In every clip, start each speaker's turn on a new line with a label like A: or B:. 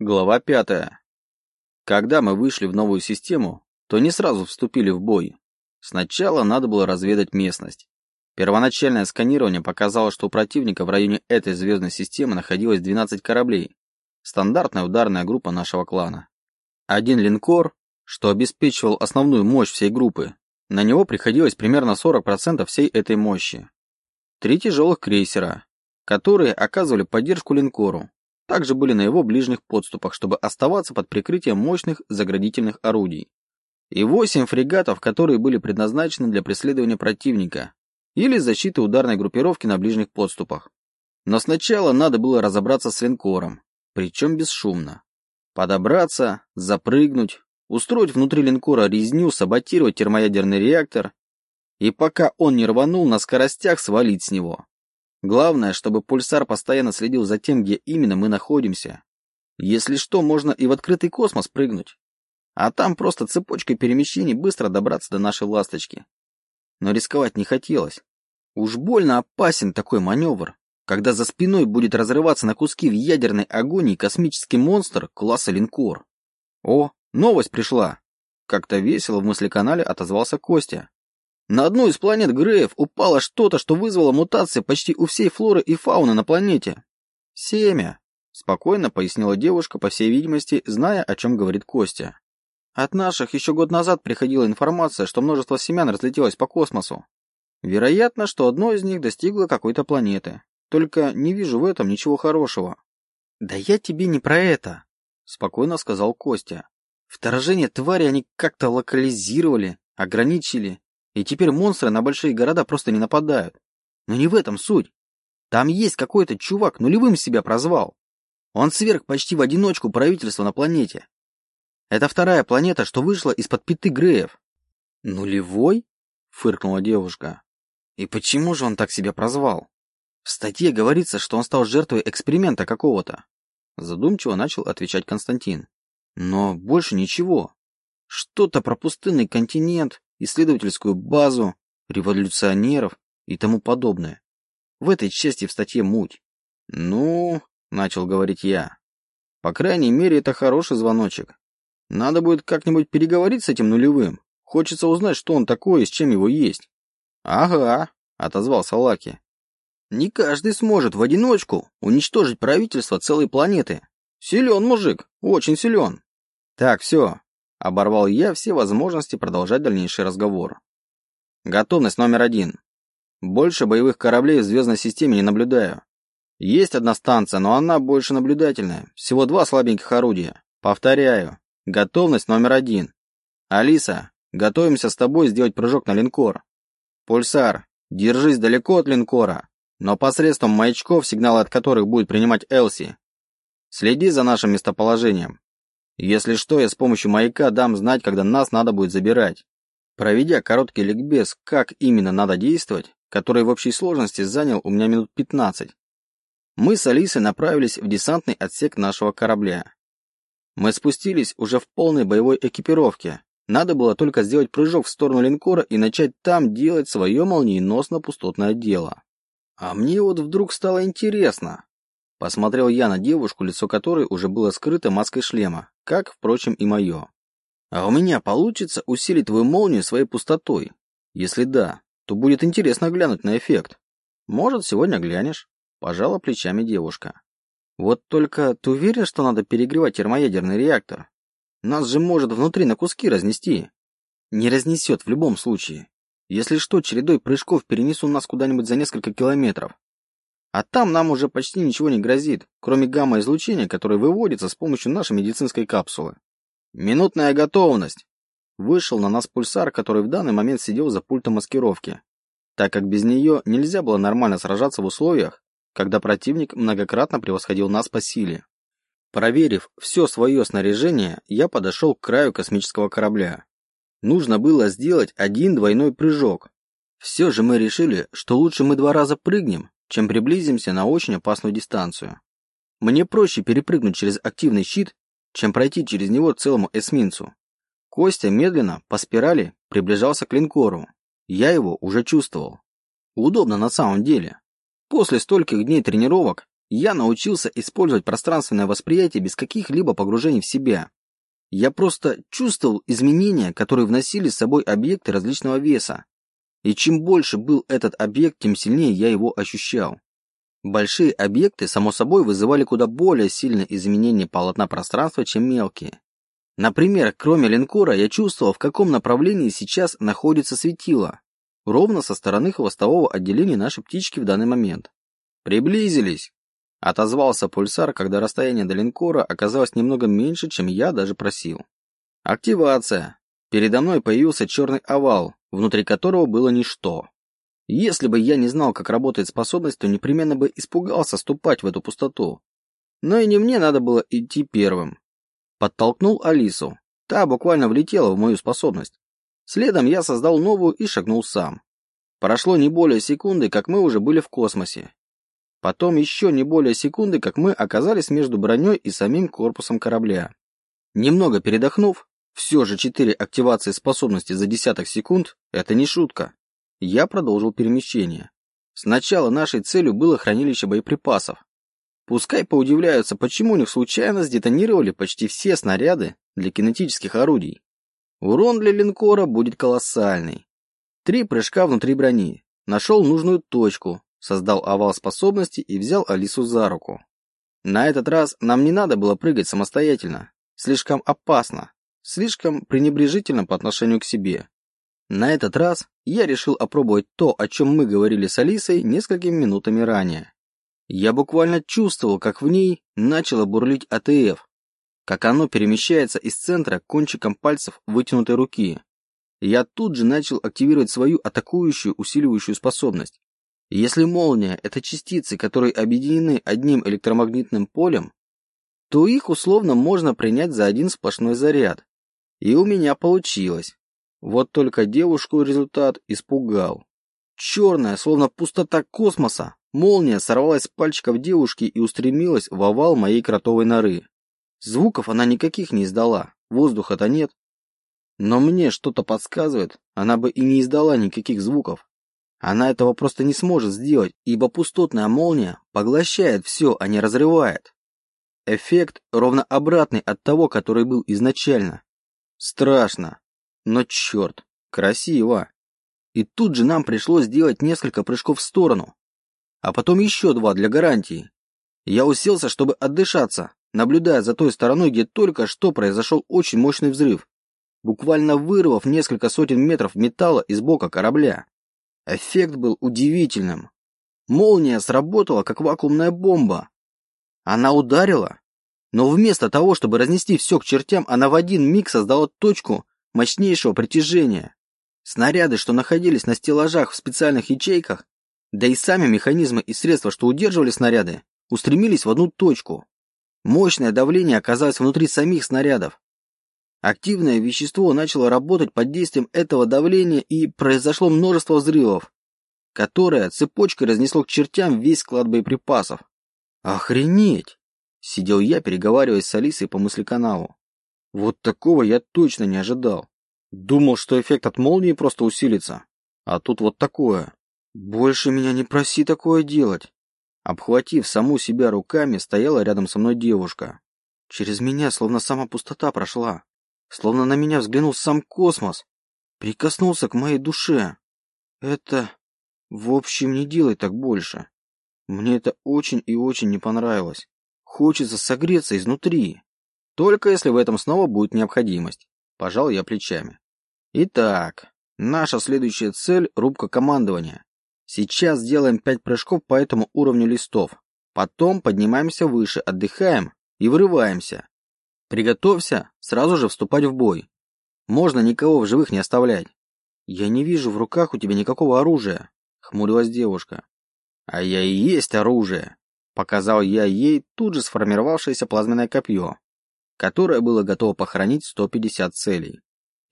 A: Глава пятая. Когда мы вышли в новую систему, то не сразу вступили в бой. Сначала надо было разведать местность. Первоначальное сканирование показало, что у противника в районе этой звездной системы находилось 12 кораблей. Стандартная ударная группа нашего клана. Один линкор, что обеспечивал основную мощь всей группы. На него приходилось примерно 40% всей этой мощи. Три тяжелых крейсера, которые оказывали поддержку линкору, также были на его ближних подступах, чтобы оставаться под прикрытием мощных заградительных орудий. И восемь фрегатов, которые были предназначены для преследования противника или защиты ударной группировки на ближних подступах. Но сначала надо было разобраться с линкором, причем бесшумно. Подобраться, запрыгнуть, устроить внутри линкора резню, саботировать термоядерный реактор и пока он не рванул на скоростях свалить с него. Главное, чтобы пульсар постоянно следил за тем, где именно мы находимся. Если что, можно и в открытый космос прыгнуть. А там просто цепочкой перемещений быстро добраться до нашей ласточки. Но рисковать не хотелось. Уж больно опасен такой маневр, когда за спиной будет разрываться на куски в ядерной агонии космический монстр класса линкор. О, новость пришла! Как-то весело в мыслеканале отозвался Костя. На одну из планет Греев упало что-то, что вызвало мутации почти у всей флоры и фауны на планете. Семя, спокойно пояснила девушка, по всей видимости, зная, о чем говорит Костя. От наших еще год назад приходила информация, что множество семян разлетелось по космосу. Вероятно, что одно из них достигло какой-то планеты. Только не вижу в этом ничего хорошего. Да я тебе не про это, спокойно сказал Костя. Вторжение твари они как-то локализировали, ограничили и теперь монстры на большие города просто не нападают. Но не в этом суть. Там есть какой-то чувак, нулевым себя прозвал. Он сверг почти в одиночку правительство на планете. Это вторая планета, что вышла из-под пяты Греев. Нулевой? Фыркнула девушка. И почему же он так себя прозвал? В статье говорится, что он стал жертвой эксперимента какого-то. Задумчиво начал отвечать Константин. Но больше ничего. Что-то про пустынный континент, исследовательскую базу, революционеров и тому подобное. В этой части в статье муть. Ну, начал говорить я. По крайней мере, это хороший звоночек. Надо будет как-нибудь переговорить с этим нулевым. Хочется узнать, что он такой и с чем его есть. Ага, отозвался Лаки. Не каждый сможет в одиночку уничтожить правительство целой планеты. Силен мужик, очень силен. Так, все, Оборвал я все возможности продолжать дальнейший разговор. Готовность номер один. Больше боевых кораблей в звездной системе не наблюдаю. Есть одна станция, но она больше наблюдательная. Всего два слабеньких орудия. Повторяю. Готовность номер один. Алиса, готовимся с тобой сделать прыжок на линкор. Пульсар, держись далеко от линкора, но посредством маячков, сигналы от которых будет принимать Элси. Следи за нашим местоположением. Если что, я с помощью маяка дам знать, когда нас надо будет забирать. Проведя короткий ликбез, как именно надо действовать, который в общей сложности занял у меня минут 15, мы с Алисой направились в десантный отсек нашего корабля. Мы спустились уже в полной боевой экипировке. Надо было только сделать прыжок в сторону линкора и начать там делать свое молниеносно-пустотное дело. А мне вот вдруг стало интересно, Посмотрел я на девушку, лицо которой уже было скрыто маской шлема, как, впрочем, и мое. А у меня получится усилить твою молнию своей пустотой? Если да, то будет интересно глянуть на эффект. Может, сегодня глянешь? Пожала плечами девушка. Вот только ты уверен, что надо перегревать термоядерный реактор? Нас же может внутри на куски разнести. Не разнесет в любом случае. Если что, чередой прыжков перенесу нас куда-нибудь за несколько километров. А там нам уже почти ничего не грозит, кроме гамма-излучения, которое выводится с помощью нашей медицинской капсулы. Минутная готовность. Вышел на нас пульсар, который в данный момент сидел за пультом маскировки, так как без нее нельзя было нормально сражаться в условиях, когда противник многократно превосходил нас по силе. Проверив все свое снаряжение, я подошел к краю космического корабля. Нужно было сделать один двойной прыжок. Все же мы решили, что лучше мы два раза прыгнем, чем приблизимся на очень опасную дистанцию. Мне проще перепрыгнуть через активный щит, чем пройти через него целому эсминцу. Костя медленно, по спирали, приближался к линкору. Я его уже чувствовал. Удобно на самом деле. После стольких дней тренировок я научился использовать пространственное восприятие без каких-либо погружений в себя. Я просто чувствовал изменения, которые вносили с собой объекты различного веса. И чем больше был этот объект, тем сильнее я его ощущал. Большие объекты, само собой, вызывали куда более сильное изменение полотна пространства, чем мелкие. Например, кроме линкора, я чувствовал, в каком направлении сейчас находится светило, ровно со стороны хвостового отделения нашей птички в данный момент. «Приблизились!» — отозвался пульсар, когда расстояние до линкора оказалось немного меньше, чем я даже просил. «Активация!» Передо мной появился черный овал, внутри которого было ничто. Если бы я не знал, как работает способность, то непременно бы испугался ступать в эту пустоту. Но и не мне надо было идти первым. Подтолкнул Алису. Та буквально влетела в мою способность. Следом я создал новую и шагнул сам. Прошло не более секунды, как мы уже были в космосе. Потом еще не более секунды, как мы оказались между броней и самим корпусом корабля. Немного передохнув, все же четыре активации способности за десяток секунд – это не шутка. Я продолжил перемещение. Сначала нашей целью было хранилище боеприпасов. Пускай поудивляются, почему у них случайно сдетонировали почти все снаряды для кинетических орудий. Урон для линкора будет колоссальный. Три прыжка внутри брони. Нашел нужную точку, создал овал способности и взял Алису за руку. На этот раз нам не надо было прыгать самостоятельно. Слишком опасно. Слишком пренебрежительно по отношению к себе. На этот раз я решил опробовать то, о чем мы говорили с Алисой несколькими минутами ранее. Я буквально чувствовал, как в ней начало бурлить АТФ, как оно перемещается из центра кончиком пальцев вытянутой руки. Я тут же начал активировать свою атакующую усиливающую способность. Если молния – это частицы, которые объединены одним электромагнитным полем, то их условно можно принять за один сплошной заряд. И у меня получилось. Вот только девушку результат испугал. Черная, словно пустота космоса, молния сорвалась с пальчиков девушки и устремилась в овал моей кротовой норы. Звуков она никаких не издала, воздуха-то нет. Но мне что-то подсказывает, она бы и не издала никаких звуков. Она этого просто не сможет сделать, ибо пустотная молния поглощает все, а не разрывает. Эффект ровно обратный от того, который был изначально. Страшно, но черт, красиво. И тут же нам пришлось сделать несколько прыжков в сторону, а потом еще два для гарантии. Я уселся, чтобы отдышаться, наблюдая за той стороной, где только что произошел очень мощный взрыв, буквально вырвав несколько сотен метров металла из бока корабля. Эффект был удивительным. Молния сработала, как вакуумная бомба. Она ударила, но вместо того, чтобы разнести все к чертям, она в один миг создала точку мощнейшего притяжения. Снаряды, что находились на стеллажах в специальных ячейках, да и сами механизмы и средства, что удерживали снаряды, устремились в одну точку. Мощное давление оказалось внутри самих снарядов. Активное вещество начало работать под действием этого давления и произошло множество взрывов, которое цепочкой разнесло к чертям весь склад боеприпасов. Охренеть! Сидел я, переговариваясь с Алисой по мыслеканалу. Вот такого я точно не ожидал. Думал, что эффект от молнии просто усилится. А тут вот такое. Больше меня не проси такое делать. Обхватив саму себя руками, стояла рядом со мной девушка. Через меня словно сама пустота прошла. Словно на меня взглянул сам космос. Прикоснулся к моей душе. Это... В общем, не делай так больше. Мне это очень и очень не понравилось. Хочется согреться изнутри. Только если в этом снова будет необходимость. Пожал я плечами. Итак, наша следующая цель — рубка командования. Сейчас сделаем пять прыжков по этому уровню листов. Потом поднимаемся выше, отдыхаем и вырываемся. Приготовься сразу же вступать в бой. Можно никого в живых не оставлять. Я не вижу в руках у тебя никакого оружия, хмурилась девушка. А я и есть оружие. Показал я ей тут же сформировавшееся плазменное копье, которое было готово похоронить 150 целей.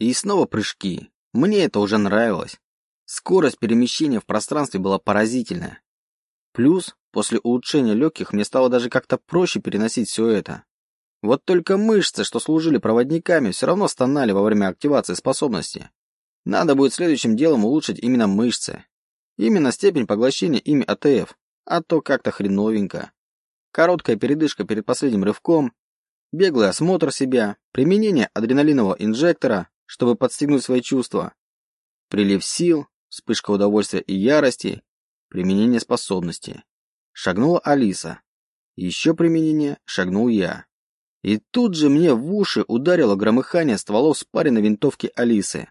A: И снова прыжки. Мне это уже нравилось. Скорость перемещения в пространстве была поразительная. Плюс, после улучшения легких, мне стало даже как-то проще переносить все это. Вот только мышцы, что служили проводниками, все равно стонали во время активации способности. Надо будет следующим делом улучшить именно мышцы. Именно степень поглощения ими АТФ, а то как-то хреновенько. короткая передышка перед последним рывком, беглый осмотр себя, применение адреналинового инжектора, чтобы подстегнуть свои чувства, прилив сил, вспышка удовольствия и ярости, применение способности. Шагнула Алиса. Еще применение, шагнул я. И тут же мне в уши ударило громыхание стволов спаренной винтовки Алисы.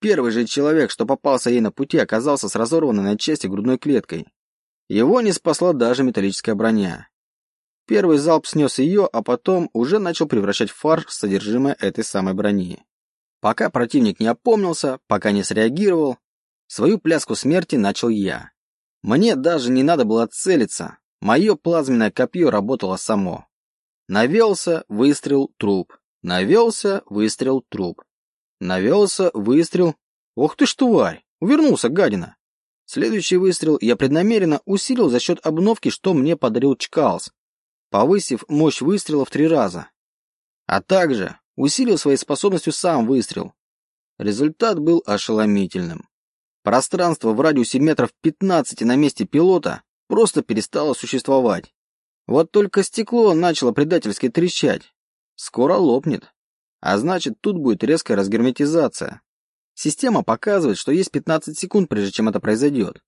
A: Первый же человек, что попался ей на пути, оказался с разорванной на части грудной клеткой. Его не спасла даже металлическая броня. Первый залп снес ее, а потом уже начал превращать в фарш содержимое этой самой брони. Пока противник не опомнился, пока не среагировал, свою пляску смерти начал я. Мне даже не надо было целиться, мое плазменное копье работало само. Навелся, выстрел, труп. Навелся, выстрел, труп. Навелся, выстрел. Ох ты ж тварь! Увернулся, гадина. Следующий выстрел я преднамеренно усилил за счет обновки, что мне подарил Чкалс, повысив мощь выстрела в три раза. А также усилил своей способностью сам выстрел. Результат был ошеломительным. Пространство в радиусе метров 15 на месте пилота просто перестало существовать. Вот только стекло начало предательски трещать. Скоро лопнет. А значит, тут будет резкая разгерметизация. Система показывает, что есть 15 секунд, прежде чем это произойдет.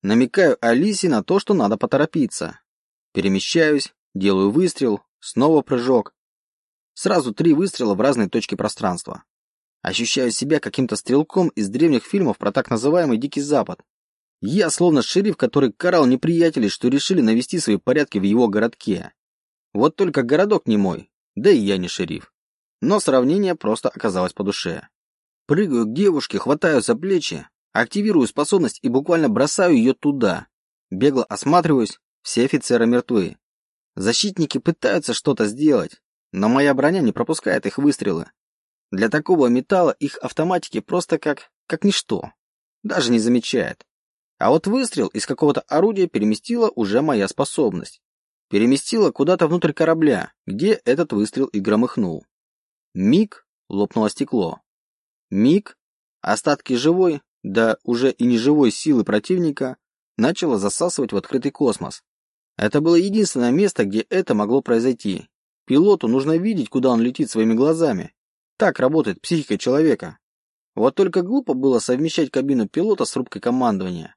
A: Намекаю Алисе на то, что надо поторопиться. Перемещаюсь, делаю выстрел, снова прыжок. Сразу три выстрела в разные точки пространства. Ощущаю себя каким-то стрелком из древних фильмов про так называемый Дикий Запад. Я словно шериф, который карал неприятелей, что решили навести свои порядки в его городке. Вот только городок не мой, да и я не шериф. Но сравнение просто оказалось по душе. Прыгаю к девушке, хватаю за плечи, активирую способность и буквально бросаю ее туда. Бегло осматриваюсь, все офицеры мертвы. Защитники пытаются что-то сделать, но моя броня не пропускает их выстрелы. Для такого металла их автоматики просто как... как ничто. Даже не замечает. А вот выстрел из какого-то орудия переместила уже моя способность. Переместила куда-то внутрь корабля, где этот выстрел и громыхнул. Миг лопнуло стекло. Миг остатки живой, да уже и неживой силы противника начало засасывать в открытый космос. Это было единственное место, где это могло произойти, Пилоту нужно видеть, куда он летит своими глазами. Так работает психика человека. Вот только глупо было совмещать кабину пилота с рубкой командования.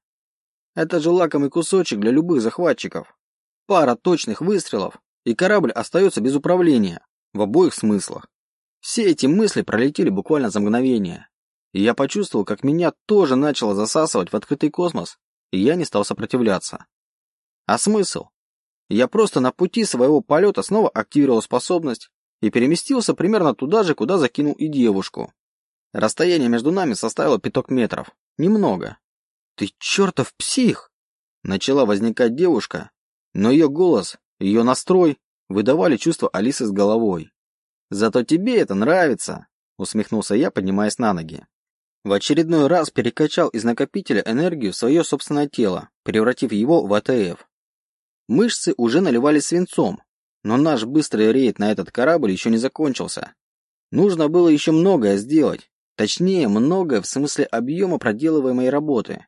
A: Это же лакомый кусочек для любых захватчиков. Пара точных выстрелов, и корабль остается без управления, в обоих смыслах. Все эти мысли пролетели буквально за мгновение. И я почувствовал, как меня тоже начало засасывать в открытый космос, и я не стал сопротивляться. А смысл? Я просто на пути своего полета снова активировал способность и переместился примерно туда же, куда закинул и девушку. Расстояние между нами составило пяток метров. Немного. «Ты чертов псих!» Начала возникать девушка, но ее голос, ее настрой выдавали чувство Алисы с головой. «Зато тебе это нравится!» усмехнулся я, поднимаясь на ноги. В очередной раз перекачал из накопителя энергию в свое собственное тело, превратив его в АТФ. Мышцы уже наливались свинцом, но наш быстрый рейд на этот корабль еще не закончился. Нужно было еще многое сделать, точнее, многое в смысле объема проделываемой работы.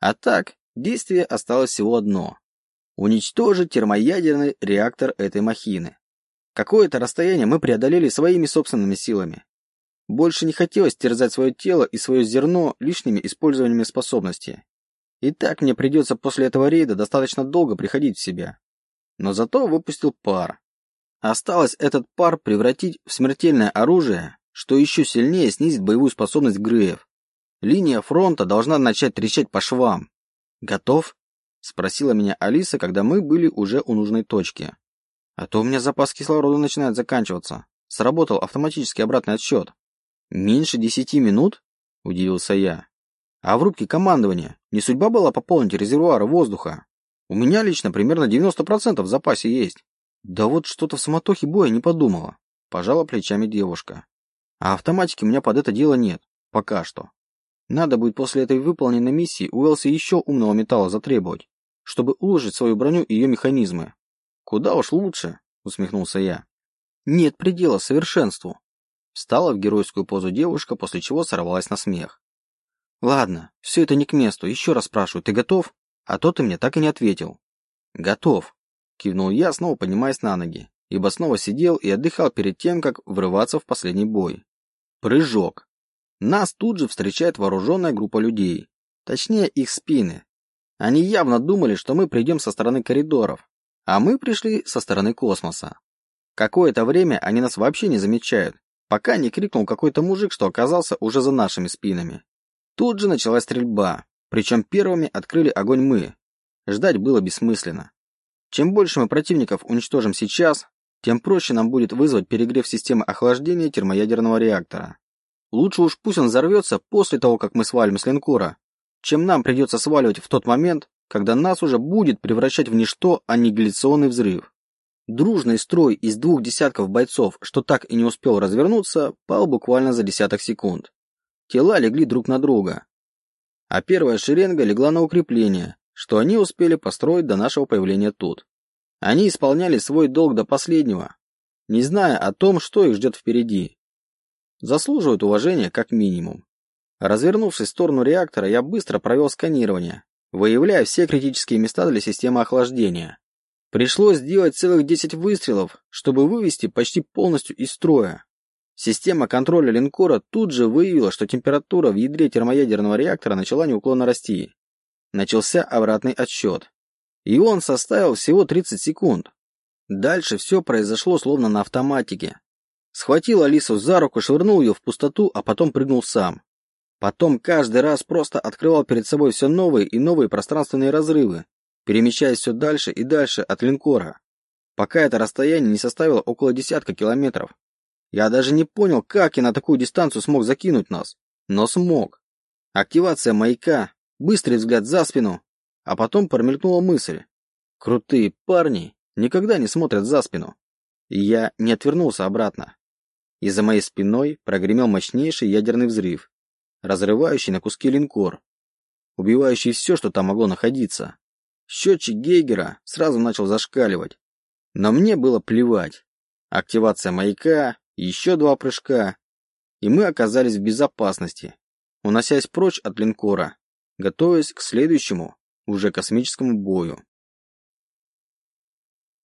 A: А так, действие осталось всего одно – уничтожить термоядерный реактор этой махины. Какое-то расстояние мы преодолели своими собственными силами. Больше не хотелось терзать свое тело и свое зерно лишними использованиями способностей. И так мне придется после этого рейда достаточно долго приходить в себя. Но зато выпустил пар. Осталось этот пар превратить в смертельное оружие, что еще сильнее снизит боевую способность Греев. Линия фронта должна начать трещать по швам. «Готов?» — спросила меня Алиса, когда мы были уже у нужной точки. «А то у меня запас кислорода начинает заканчиваться. Сработал автоматический обратный отсчет». «Меньше десяти минут?» — удивился я. А в рубке командования не судьба была пополнить резервуары воздуха? У меня лично примерно 90% в запасе есть. Да вот что-то в самотохе боя не подумала. Пожала плечами девушка. А автоматики у меня под это дело нет. Пока что. Надо будет после этой выполненной миссии у еще умного металла затребовать, чтобы уложить свою броню и ее механизмы. Куда уж лучше, усмехнулся я. Нет предела совершенству. Встала в геройскую позу девушка, после чего сорвалась на смех. Ладно, все это не к месту. Еще раз спрашиваю, ты готов? А то ты мне так и не ответил. Готов, кивнул я, снова поднимаясь на ноги, ибо снова сидел и отдыхал перед тем, как врываться в последний бой. Прыжок. Нас тут же встречает вооруженная группа людей. Точнее, их спины. Они явно думали, что мы придем со стороны коридоров, а мы пришли со стороны космоса. Какое-то время они нас вообще не замечают, пока не крикнул какой-то мужик, что оказался уже за нашими спинами. Тут же началась стрельба, причем первыми открыли огонь мы. Ждать было бессмысленно. Чем больше мы противников уничтожим сейчас, тем проще нам будет вызвать перегрев системы охлаждения термоядерного реактора. Лучше уж пусть он взорвется после того, как мы свалим с линкора, чем нам придется сваливать в тот момент, когда нас уже будет превращать в ничто аннигиляционный взрыв. Дружный строй из двух десятков бойцов, что так и не успел развернуться, пал буквально за десяток секунд. Тела легли друг на друга. А первая шеренга легла на укрепление, что они успели построить до нашего появления тут. Они исполняли свой долг до последнего, не зная о том, что их ждет впереди. Заслуживают уважения как минимум. Развернувшись в сторону реактора, я быстро провел сканирование, выявляя все критические места для системы охлаждения. Пришлось сделать целых 10 выстрелов, чтобы вывести почти полностью из строя. Система контроля линкора тут же выявила, что температура в ядре термоядерного реактора начала неуклонно расти. Начался обратный отсчет. И он составил всего 30 секунд. Дальше все произошло словно на автоматике. Схватил Алису за руку, швырнул ее в пустоту, а потом прыгнул сам. Потом каждый раз просто открывал перед собой все новые и новые пространственные разрывы, перемещаясь все дальше и дальше от линкора, пока это расстояние не составило около десятка километров. Я даже не понял, как я на такую дистанцию смог закинуть нас, но смог. Активация маяка, быстрый взгляд за спину, а потом промелькнула мысль. Крутые парни никогда не смотрят за спину. И я не отвернулся обратно. И за моей спиной прогремел мощнейший ядерный взрыв, разрывающий на куски линкор, убивающий все, что там могло находиться. Счетчик Гейгера сразу начал зашкаливать. Но мне было плевать. Активация маяка, еще два прыжка, и мы оказались в безопасности, уносясь прочь от линкора, готовясь к следующему, уже космическому бою.